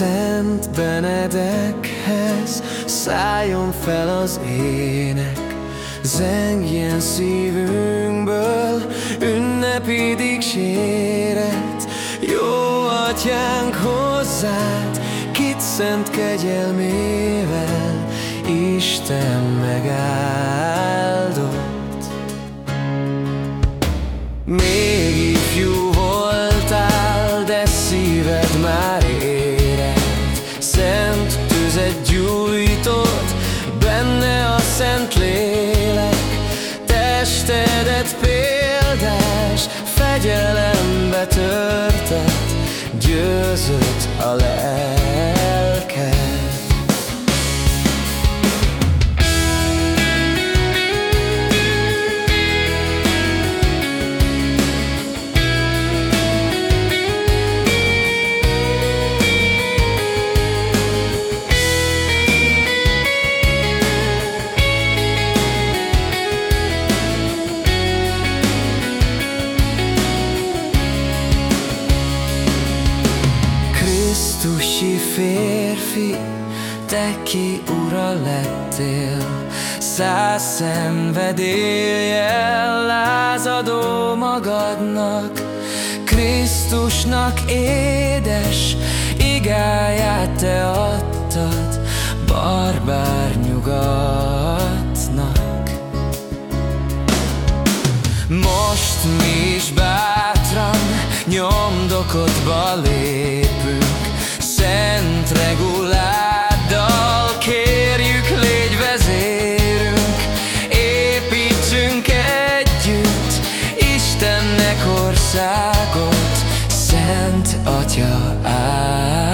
Szent Benedekhez szálljon fel az ének, Zengjen szívünkből ünnepi dicséret, Jó atyánk hozzád, kit szent kegyelmével szent lélek, Testedet példás, fegyelembe törtet, Győzött a lelked. Krisztusi férfi, te ki ura lettél, Száz szenvedéllyel lázadó magadnak, Krisztusnak édes igáját te adtad, barbár nyugatnak. Most mi is bátran nyomdokodba lépünk, Szent reguláddal kérjük, légy vezérünk, Építsünk együtt Istennek országot, Szent Atya áldja.